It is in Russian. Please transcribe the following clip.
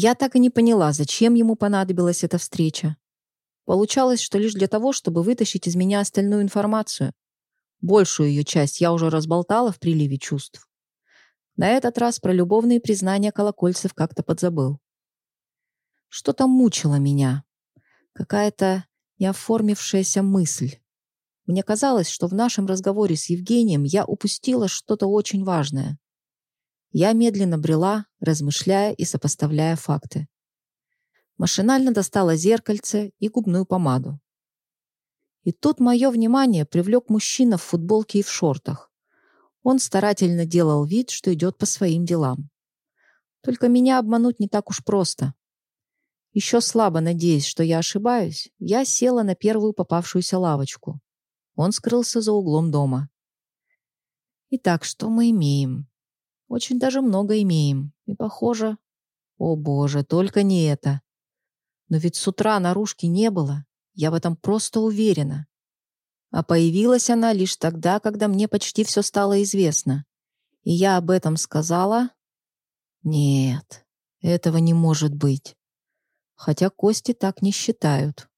Я так и не поняла, зачем ему понадобилась эта встреча. Получалось, что лишь для того, чтобы вытащить из меня остальную информацию. Большую ее часть я уже разболтала в приливе чувств. На этот раз про любовные признания Колокольцев как-то подзабыл. Что-то мучило меня. Какая-то неоформившаяся мысль. Мне казалось, что в нашем разговоре с Евгением я упустила что-то очень важное. Я медленно брела, размышляя и сопоставляя факты. Машинально достала зеркальце и губную помаду. И тут мое внимание привлек мужчина в футболке и в шортах. Он старательно делал вид, что идет по своим делам. Только меня обмануть не так уж просто. Еще слабо надеясь, что я ошибаюсь, я села на первую попавшуюся лавочку. Он скрылся за углом дома. Итак, что мы имеем? Очень даже много имеем. И похоже... О боже, только не это. Но ведь с утра наружки не было. Я в этом просто уверена. А появилась она лишь тогда, когда мне почти все стало известно. И я об этом сказала... Нет, этого не может быть. Хотя кости так не считают.